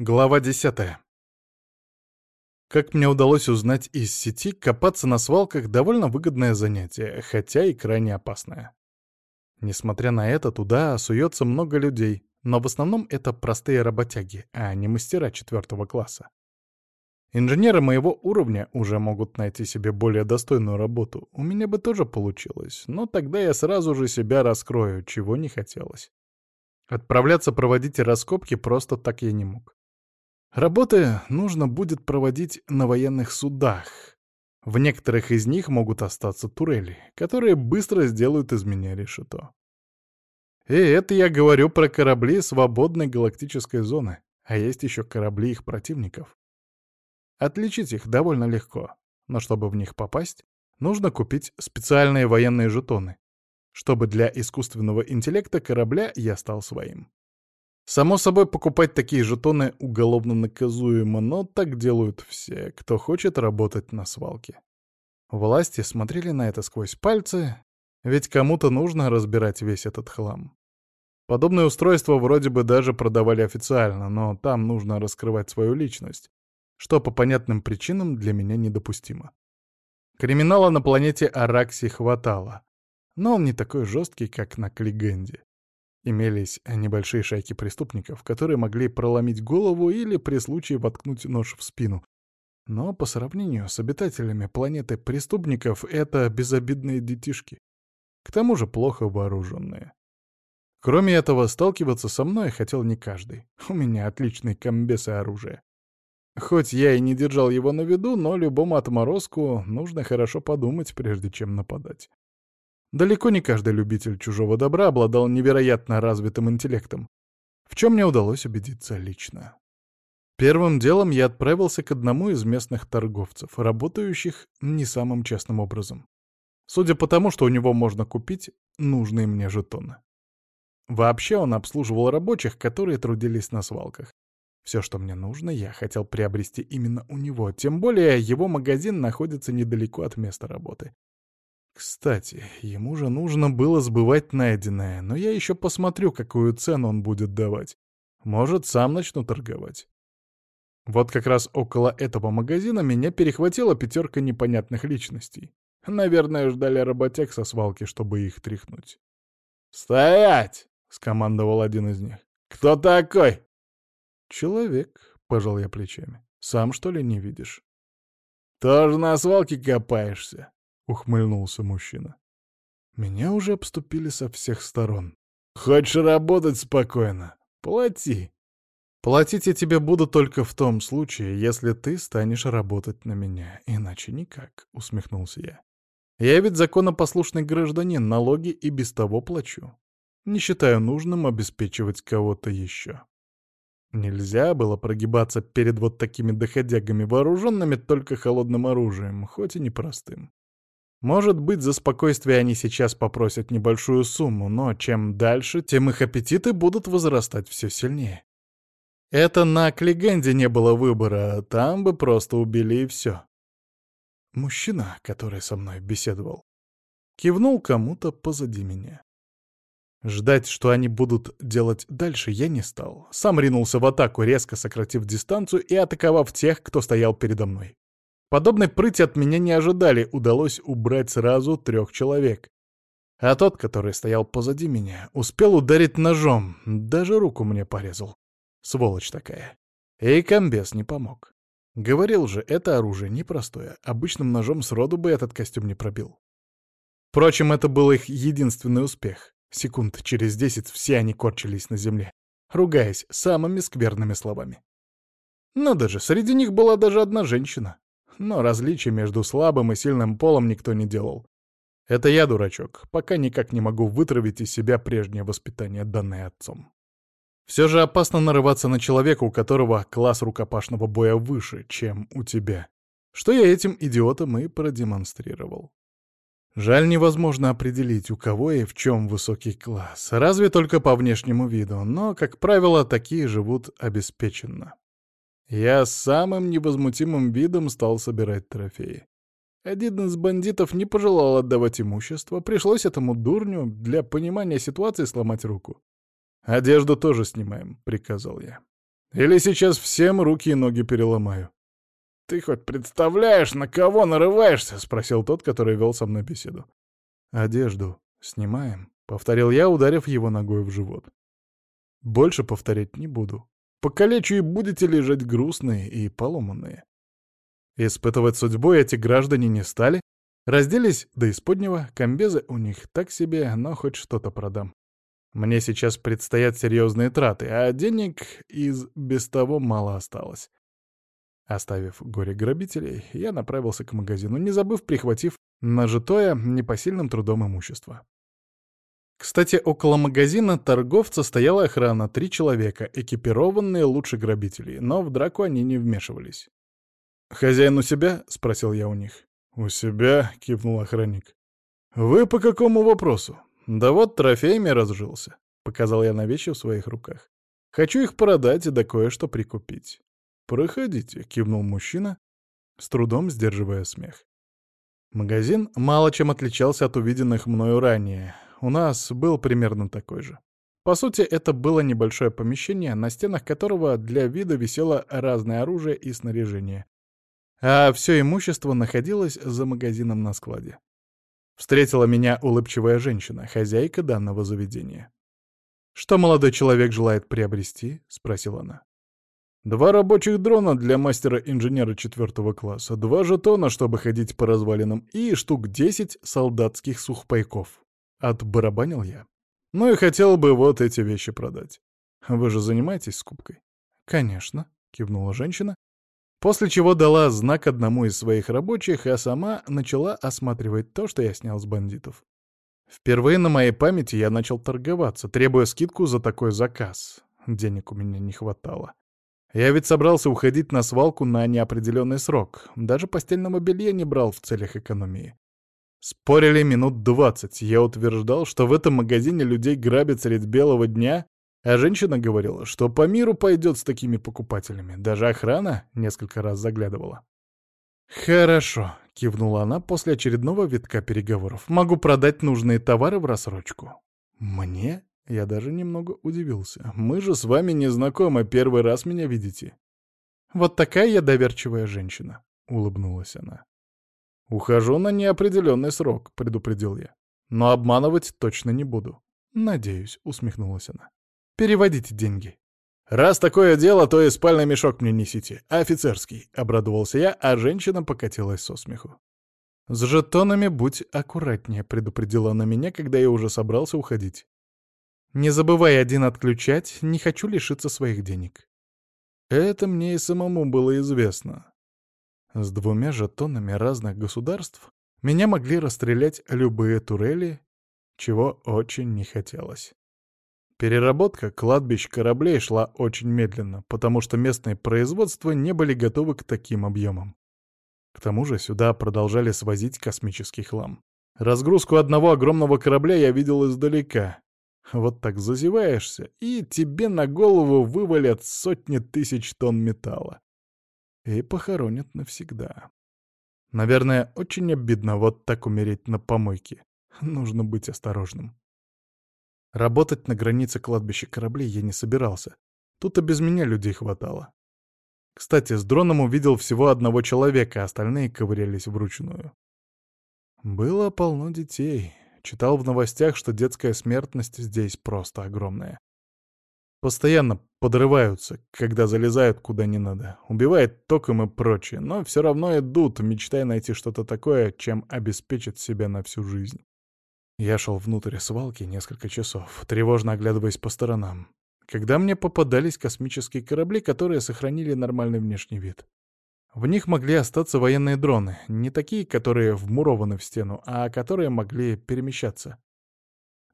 Глава 10. Как мне удалось узнать из сети, копаться на свалках довольно выгодное занятие, хотя и крайне опасное. Несмотря на это, туда суется много людей, но в основном это простые работяги, а не мастера четвертого класса. Инженеры моего уровня уже могут найти себе более достойную работу. У меня бы тоже получилось, но тогда я сразу же себя раскрою, чего не хотелось. Отправляться проводить раскопки просто так я не мог. Работы нужно будет проводить на военных судах. В некоторых из них могут остаться турели, которые быстро сделают из меня решето. И это я говорю про корабли свободной галактической зоны, а есть еще корабли их противников. Отличить их довольно легко, но чтобы в них попасть, нужно купить специальные военные жетоны, чтобы для искусственного интеллекта корабля я стал своим. Само собой, покупать такие жетоны уголовно наказуемо, но так делают все, кто хочет работать на свалке. Власти смотрели на это сквозь пальцы, ведь кому-то нужно разбирать весь этот хлам. Подобное устройство вроде бы даже продавали официально, но там нужно раскрывать свою личность, что по понятным причинам для меня недопустимо. Криминала на планете Аракси хватало, но он не такой жесткий, как на Клигенде. Имелись небольшие шайки преступников, которые могли проломить голову или при случае воткнуть нож в спину. Но по сравнению с обитателями планеты преступников это безобидные детишки. К тому же плохо вооруженные. Кроме этого, сталкиваться со мной хотел не каждый. У меня отличный комбес и оружие. Хоть я и не держал его на виду, но любому отморозку нужно хорошо подумать, прежде чем нападать. Далеко не каждый любитель чужого добра обладал невероятно развитым интеллектом, в чем мне удалось убедиться лично. Первым делом я отправился к одному из местных торговцев, работающих не самым честным образом. Судя по тому, что у него можно купить нужные мне жетоны. Вообще он обслуживал рабочих, которые трудились на свалках. Все, что мне нужно, я хотел приобрести именно у него, тем более его магазин находится недалеко от места работы. Кстати, ему же нужно было сбывать найденное, но я еще посмотрю, какую цену он будет давать. Может, сам начну торговать. Вот как раз около этого магазина меня перехватила пятерка непонятных личностей. Наверное, ждали работяг со свалки, чтобы их тряхнуть. «Стоять!» — скомандовал один из них. «Кто такой?» «Человек», — пожал я плечами. «Сам, что ли, не видишь?» «Тоже на свалке копаешься?» — ухмыльнулся мужчина. Меня уже обступили со всех сторон. «Хочешь работать спокойно? Плати!» «Платить я тебе буду только в том случае, если ты станешь работать на меня, иначе никак», — усмехнулся я. «Я ведь законопослушный гражданин, налоги и без того плачу. Не считаю нужным обеспечивать кого-то еще». Нельзя было прогибаться перед вот такими доходягами, вооруженными только холодным оружием, хоть и непростым. Может быть, за спокойствие они сейчас попросят небольшую сумму, но чем дальше, тем их аппетиты будут возрастать все сильнее. Это на Клегенде не было выбора, там бы просто убили и все. Мужчина, который со мной беседовал, кивнул кому-то позади меня. Ждать, что они будут делать дальше, я не стал. Сам ринулся в атаку, резко сократив дистанцию и атаковав тех, кто стоял передо мной. Подобной прыти от меня не ожидали, удалось убрать сразу трех человек. А тот, который стоял позади меня, успел ударить ножом, даже руку мне порезал. Сволочь такая. И комбез не помог. Говорил же, это оружие непростое, обычным ножом сроду бы этот костюм не пробил. Впрочем, это был их единственный успех. Секунд через десять все они корчились на земле, ругаясь самыми скверными словами. Надо же, среди них была даже одна женщина но различия между слабым и сильным полом никто не делал. Это я дурачок, пока никак не могу вытравить из себя прежнее воспитание, данное отцом. Все же опасно нарываться на человека, у которого класс рукопашного боя выше, чем у тебя. Что я этим идиотом и продемонстрировал. Жаль, невозможно определить, у кого и в чем высокий класс, разве только по внешнему виду, но, как правило, такие живут обеспеченно. Я самым невозмутимым видом стал собирать трофеи. Один из бандитов не пожелал отдавать имущество, пришлось этому дурню для понимания ситуации сломать руку. «Одежду тоже снимаем», — приказал я. Или сейчас всем руки и ноги переломаю. «Ты хоть представляешь, на кого нарываешься?» — спросил тот, который вел со мной беседу. «Одежду снимаем», — повторил я, ударив его ногой в живот. «Больше повторять не буду. Покалечу и будете лежать грустные и поломанные». Испытывать судьбу эти граждане не стали, разделись до исподнего, комбезы у них так себе, но хоть что-то продам. Мне сейчас предстоят серьезные траты, а денег из без того мало осталось. Оставив горе грабителей, я направился к магазину, не забыв прихватив нажитое непосильным трудом имущество. Кстати, около магазина торговца стояла охрана, три человека, экипированные лучше грабителей, но в драку они не вмешивались. «Хозяин у себя?» — спросил я у них. «У себя?» — кивнул охранник. «Вы по какому вопросу?» «Да вот трофеями разжился», — показал я на вещи в своих руках. «Хочу их продать да кое-что прикупить». «Проходите», — кивнул мужчина, с трудом сдерживая смех. Магазин мало чем отличался от увиденных мною ранее. У нас был примерно такой же. По сути, это было небольшое помещение, на стенах которого для вида висело разное оружие и снаряжение. А все имущество находилось за магазином на складе. Встретила меня улыбчивая женщина, хозяйка данного заведения. «Что молодой человек желает приобрести?» — спросила она. Два рабочих дрона для мастера-инженера четвертого класса, два жетона, чтобы ходить по развалинам, и штук десять солдатских сухпайков. Отбарабанил я. Ну и хотел бы вот эти вещи продать. Вы же занимаетесь скупкой? Конечно, кивнула женщина, после чего дала знак одному из своих рабочих, а сама начала осматривать то, что я снял с бандитов. Впервые на моей памяти я начал торговаться, требуя скидку за такой заказ. Денег у меня не хватало. Я ведь собрался уходить на свалку на неопределенный срок. Даже постельного белья не брал в целях экономии. Спорили минут двадцать. Я утверждал, что в этом магазине людей грабят средь белого дня, а женщина говорила, что по миру пойдет с такими покупателями. Даже охрана несколько раз заглядывала. «Хорошо», — кивнула она после очередного витка переговоров. «Могу продать нужные товары в рассрочку». «Мне?» Я даже немного удивился. Мы же с вами не знакомы, первый раз меня видите. Вот такая я доверчивая женщина, улыбнулась она. Ухожу на неопределенный срок, предупредил я. Но обманывать точно не буду. Надеюсь, усмехнулась она. Переводите деньги. «Раз такое дело, то и спальный мешок мне несите. Офицерский», — обрадовался я, а женщина покатилась со смеху. «С жетонами будь аккуратнее», — предупредила она меня, когда я уже собрался уходить. Не забывай один отключать, не хочу лишиться своих денег. Это мне и самому было известно. С двумя жетонами разных государств меня могли расстрелять любые турели, чего очень не хотелось. Переработка кладбищ кораблей шла очень медленно, потому что местные производства не были готовы к таким объемам. К тому же сюда продолжали свозить космический хлам. Разгрузку одного огромного корабля я видел издалека, вот так зазеваешься, и тебе на голову вывалят сотни тысяч тонн металла. И похоронят навсегда. Наверное, очень обидно вот так умереть на помойке. Нужно быть осторожным. Работать на границе кладбища кораблей я не собирался. Тут и без меня людей хватало. Кстати, с дроном увидел всего одного человека, остальные ковырялись вручную. Было полно детей, Читал в новостях, что детская смертность здесь просто огромная. Постоянно подрываются, когда залезают куда не надо. Убивает током и прочее, но все равно идут, мечтая найти что-то такое, чем обеспечить себя на всю жизнь. Я шел внутрь свалки несколько часов, тревожно оглядываясь по сторонам, когда мне попадались космические корабли, которые сохранили нормальный внешний вид. В них могли остаться военные дроны, не такие, которые вмурованы в стену, а которые могли перемещаться.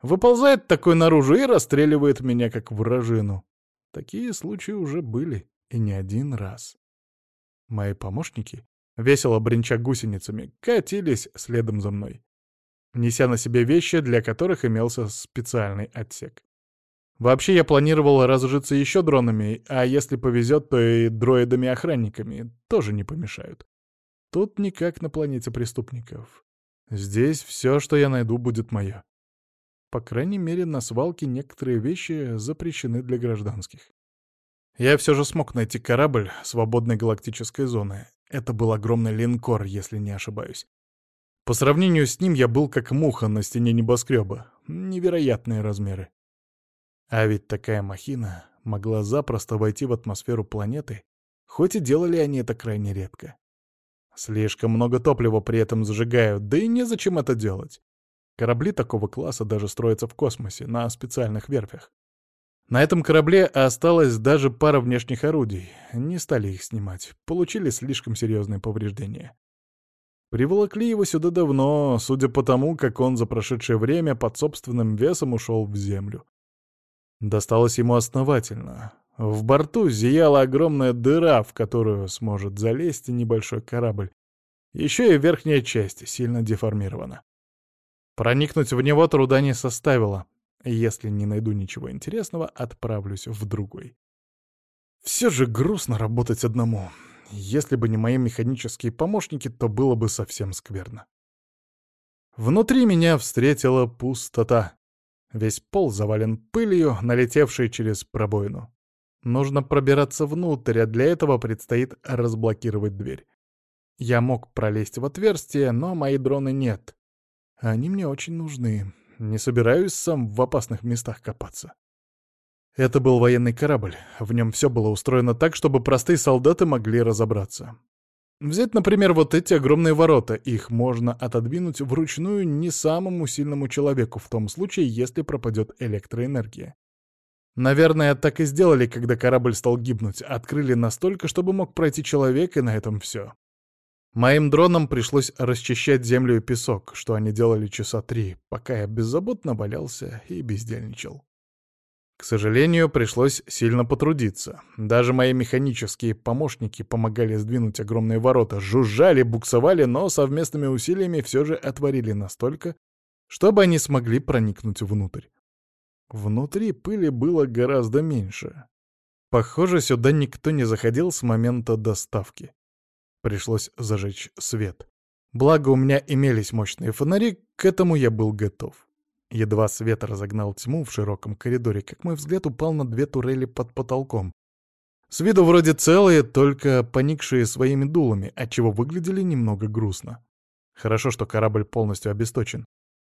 Выползает такой наружу и расстреливает меня, как вражину. Такие случаи уже были, и не один раз. Мои помощники, весело бренча гусеницами, катились следом за мной, неся на себе вещи, для которых имелся специальный отсек. Вообще я планировал разжиться еще дронами, а если повезет, то и дроидами-охранниками тоже не помешают. Тут никак на планете преступников. Здесь все, что я найду, будет мое. По крайней мере, на свалке некоторые вещи запрещены для гражданских. Я все же смог найти корабль свободной галактической зоны. Это был огромный линкор, если не ошибаюсь. По сравнению с ним я был как муха на стене небоскреба. Невероятные размеры. А ведь такая махина могла запросто войти в атмосферу планеты, хоть и делали они это крайне редко. Слишком много топлива при этом зажигают, да и незачем это делать. Корабли такого класса даже строятся в космосе, на специальных верфях. На этом корабле осталась даже пара внешних орудий. Не стали их снимать, получили слишком серьезные повреждения. Приволокли его сюда давно, судя по тому, как он за прошедшее время под собственным весом ушел в землю. Досталось ему основательно. В борту зияла огромная дыра, в которую сможет залезть небольшой корабль. Еще и верхняя часть сильно деформирована. Проникнуть в него труда не составило. Если не найду ничего интересного, отправлюсь в другой. Все же грустно работать одному. Если бы не мои механические помощники, то было бы совсем скверно. Внутри меня встретила пустота. Весь пол завален пылью, налетевшей через пробоину. Нужно пробираться внутрь, а для этого предстоит разблокировать дверь. Я мог пролезть в отверстие, но мои дроны нет. Они мне очень нужны. Не собираюсь сам в опасных местах копаться. Это был военный корабль. В нем все было устроено так, чтобы простые солдаты могли разобраться. Взять, например, вот эти огромные ворота. Их можно отодвинуть вручную не самому сильному человеку, в том случае, если пропадет электроэнергия. Наверное, так и сделали, когда корабль стал гибнуть. Открыли настолько, чтобы мог пройти человек, и на этом все. Моим дронам пришлось расчищать землю и песок, что они делали часа три, пока я беззаботно валялся и бездельничал. К сожалению, пришлось сильно потрудиться. Даже мои механические помощники помогали сдвинуть огромные ворота, жужжали, буксовали, но совместными усилиями все же отворили настолько, чтобы они смогли проникнуть внутрь. Внутри пыли было гораздо меньше. Похоже, сюда никто не заходил с момента доставки. Пришлось зажечь свет. Благо, у меня имелись мощные фонари, к этому я был готов. Едва свет разогнал тьму в широком коридоре, как мой взгляд упал на две турели под потолком. С виду вроде целые, только поникшие своими дулами, отчего выглядели немного грустно. Хорошо, что корабль полностью обесточен.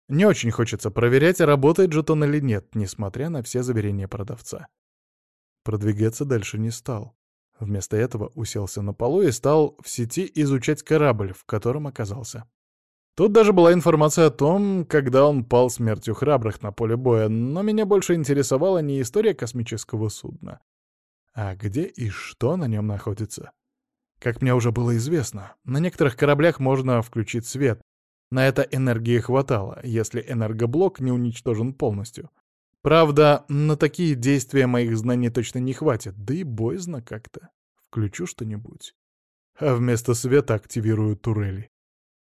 Не очень хочется проверять, работает жетон или нет, несмотря на все заверения продавца. Продвигаться дальше не стал. Вместо этого уселся на полу и стал в сети изучать корабль, в котором оказался. Тут даже была информация о том, когда он пал смертью храбрых на поле боя, но меня больше интересовала не история космического судна, а где и что на нем находится. Как мне уже было известно, на некоторых кораблях можно включить свет. На это энергии хватало, если энергоблок не уничтожен полностью. Правда, на такие действия моих знаний точно не хватит, да и боязно как-то. Включу что-нибудь. А вместо света активирую турели.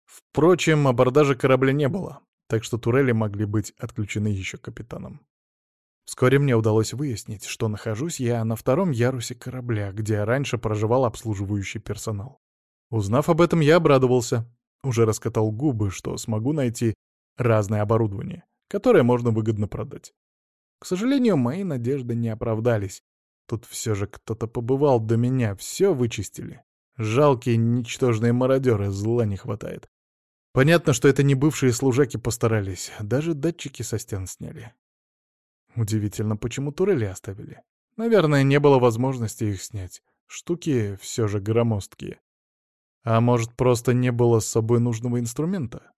Впрочем, абордажа корабля не было, так что турели могли быть отключены еще капитаном. Вскоре мне удалось выяснить, что нахожусь я на втором ярусе корабля, где раньше проживал обслуживающий персонал. Узнав об этом, я обрадовался. Уже раскатал губы, что смогу найти разное оборудование, которое можно выгодно продать. К сожалению, мои надежды не оправдались. Тут все же кто-то побывал до меня, все вычистили. Жалкие, ничтожные мародеры, зла не хватает. Понятно, что это не бывшие служаки постарались, даже датчики со стен сняли. Удивительно, почему турели оставили. Наверное, не было возможности их снять. Штуки все же громоздкие. А может, просто не было с собой нужного инструмента?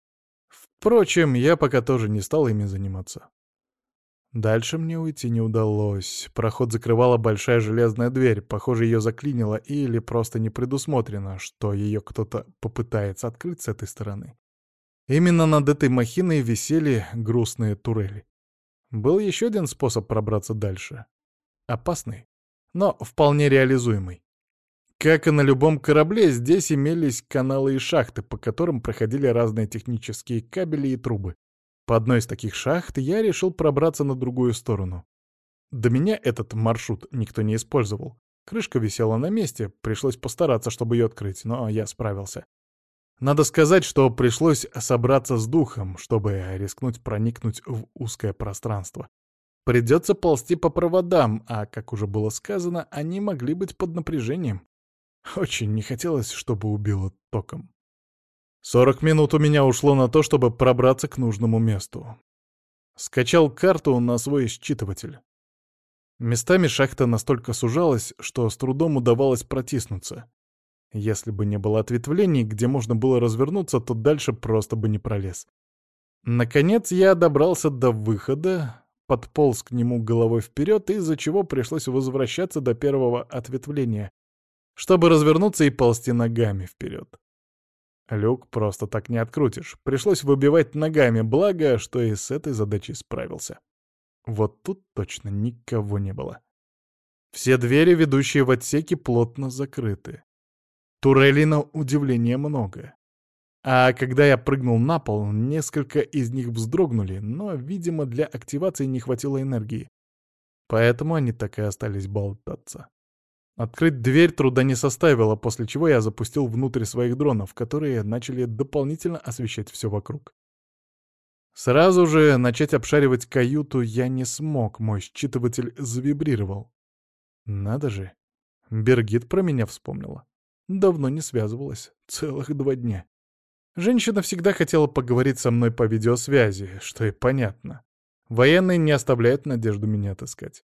Впрочем, я пока тоже не стал ими заниматься. Дальше мне уйти не удалось. Проход закрывала большая железная дверь. Похоже, ее заклинило или просто не предусмотрено, что ее кто-то попытается открыть с этой стороны. Именно над этой махиной висели грустные турели. Был еще один способ пробраться дальше. Опасный, но вполне реализуемый. Как и на любом корабле, здесь имелись каналы и шахты, по которым проходили разные технические кабели и трубы. По одной из таких шахт я решил пробраться на другую сторону. До меня этот маршрут никто не использовал. Крышка висела на месте, пришлось постараться, чтобы ее открыть, но я справился. Надо сказать, что пришлось собраться с духом, чтобы рискнуть проникнуть в узкое пространство. Придется ползти по проводам, а, как уже было сказано, они могли быть под напряжением. Очень не хотелось, чтобы убило током. Сорок минут у меня ушло на то, чтобы пробраться к нужному месту. Скачал карту на свой считыватель. Местами шахта настолько сужалась, что с трудом удавалось протиснуться. Если бы не было ответвлений, где можно было развернуться, то дальше просто бы не пролез. Наконец я добрался до выхода, подполз к нему головой вперед, из-за чего пришлось возвращаться до первого ответвления, чтобы развернуться и ползти ногами вперед. Люк просто так не открутишь. Пришлось выбивать ногами, благо, что и с этой задачей справился. Вот тут точно никого не было. Все двери, ведущие в отсеки, плотно закрыты. Турелей на удивление много. А когда я прыгнул на пол, несколько из них вздрогнули, но, видимо, для активации не хватило энергии. Поэтому они так и остались болтаться. Открыть дверь труда не составило, после чего я запустил внутрь своих дронов, которые начали дополнительно освещать все вокруг. Сразу же начать обшаривать каюту я не смог, мой считыватель завибрировал. Надо же, Бергит про меня вспомнила. Давно не связывалась, целых два дня. Женщина всегда хотела поговорить со мной по видеосвязи, что и понятно. Военные не оставляют надежду меня отыскать.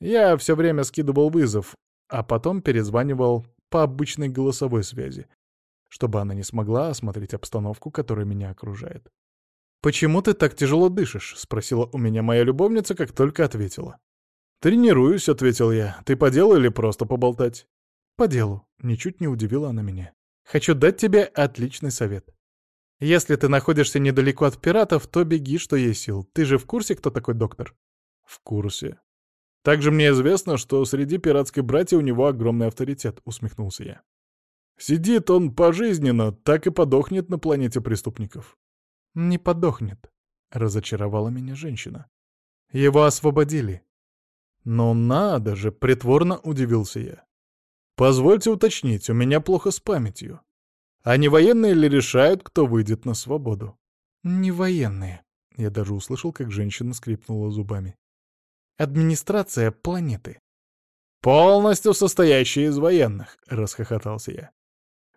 Я все время скидывал вызов, а потом перезванивал по обычной голосовой связи, чтобы она не смогла осмотреть обстановку, которая меня окружает. «Почему ты так тяжело дышишь?» — спросила у меня моя любовница, как только ответила. «Тренируюсь», — ответил я. «Ты по делу или просто поболтать?» «По делу», — ничуть не удивила она меня. «Хочу дать тебе отличный совет. Если ты находишься недалеко от пиратов, то беги, что есть сил. Ты же в курсе, кто такой доктор?» «В курсе». «Также мне известно, что среди пиратской братья у него огромный авторитет», — усмехнулся я. «Сидит он пожизненно, так и подохнет на планете преступников». «Не подохнет», — разочаровала меня женщина. «Его освободили». «Но надо же!» — притворно удивился я. Позвольте уточнить, у меня плохо с памятью. А не военные ли решают, кто выйдет на свободу? Не военные. Я даже услышал, как женщина скрипнула зубами. Администрация планеты. Полностью состоящая из военных, расхохотался я.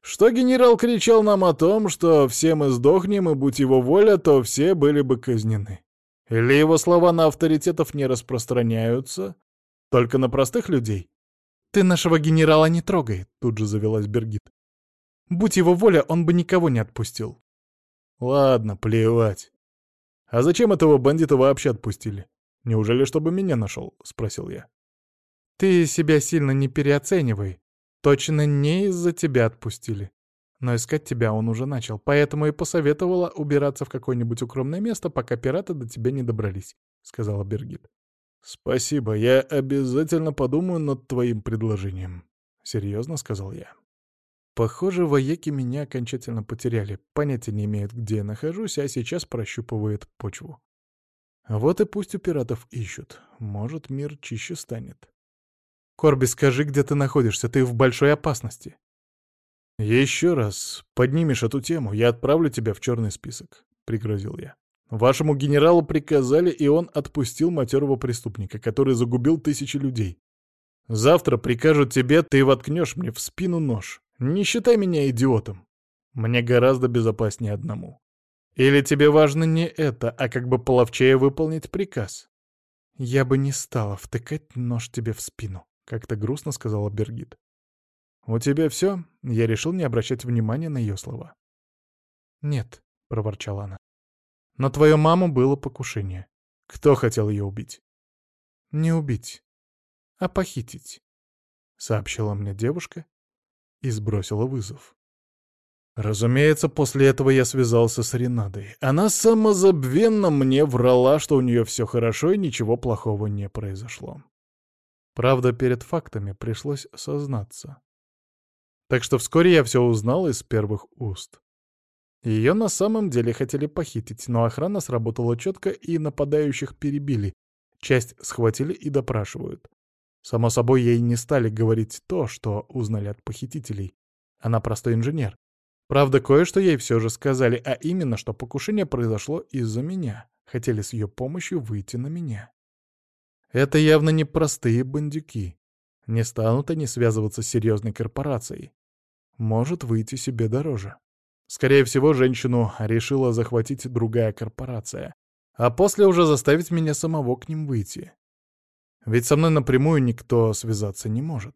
Что генерал кричал нам о том, что все мы сдохнем, и будь его воля, то все были бы казнены. Или его слова на авторитетов не распространяются, только на простых людей? «Ты нашего генерала не трогай», — тут же завелась Бергит. «Будь его воля, он бы никого не отпустил». «Ладно, плевать. А зачем этого бандита вообще отпустили? Неужели чтобы меня нашел?» — спросил я. «Ты себя сильно не переоценивай. Точно не из-за тебя отпустили. Но искать тебя он уже начал, поэтому и посоветовала убираться в какое-нибудь укромное место, пока пираты до тебя не добрались», — сказала Бергит. «Спасибо, я обязательно подумаю над твоим предложением», — серьезно сказал я. Похоже, вояки меня окончательно потеряли, понятия не имеют, где я нахожусь, а сейчас прощупывают почву. Вот и пусть у пиратов ищут, может, мир чище станет. «Корби, скажи, где ты находишься, ты в большой опасности». «Еще раз поднимешь эту тему, я отправлю тебя в черный список», — пригрозил я. Вашему генералу приказали, и он отпустил матерого преступника, который загубил тысячи людей. Завтра прикажут тебе, ты воткнешь мне в спину нож. Не считай меня идиотом. Мне гораздо безопаснее одному. Или тебе важно не это, а как бы половчее выполнить приказ? Я бы не стала втыкать нож тебе в спину, как-то грустно сказала Бергит. У тебя все? Я решил не обращать внимания на ее слова. Нет, проворчала она. На твою маму было покушение. Кто хотел ее убить? Не убить, а похитить, — сообщила мне девушка и сбросила вызов. Разумеется, после этого я связался с Ренадой. Она самозабвенно мне врала, что у нее все хорошо и ничего плохого не произошло. Правда, перед фактами пришлось сознаться. Так что вскоре я все узнал из первых уст. Ее на самом деле хотели похитить, но охрана сработала четко и нападающих перебили. Часть схватили и допрашивают. Само собой, ей не стали говорить то, что узнали от похитителей. Она простой инженер. Правда, кое-что ей все же сказали, а именно, что покушение произошло из-за меня. Хотели с ее помощью выйти на меня. Это явно не простые бандюки. Не станут они связываться с серьезной корпорацией. Может выйти себе дороже. Скорее всего, женщину решила захватить другая корпорация, а после уже заставить меня самого к ним выйти. Ведь со мной напрямую никто связаться не может.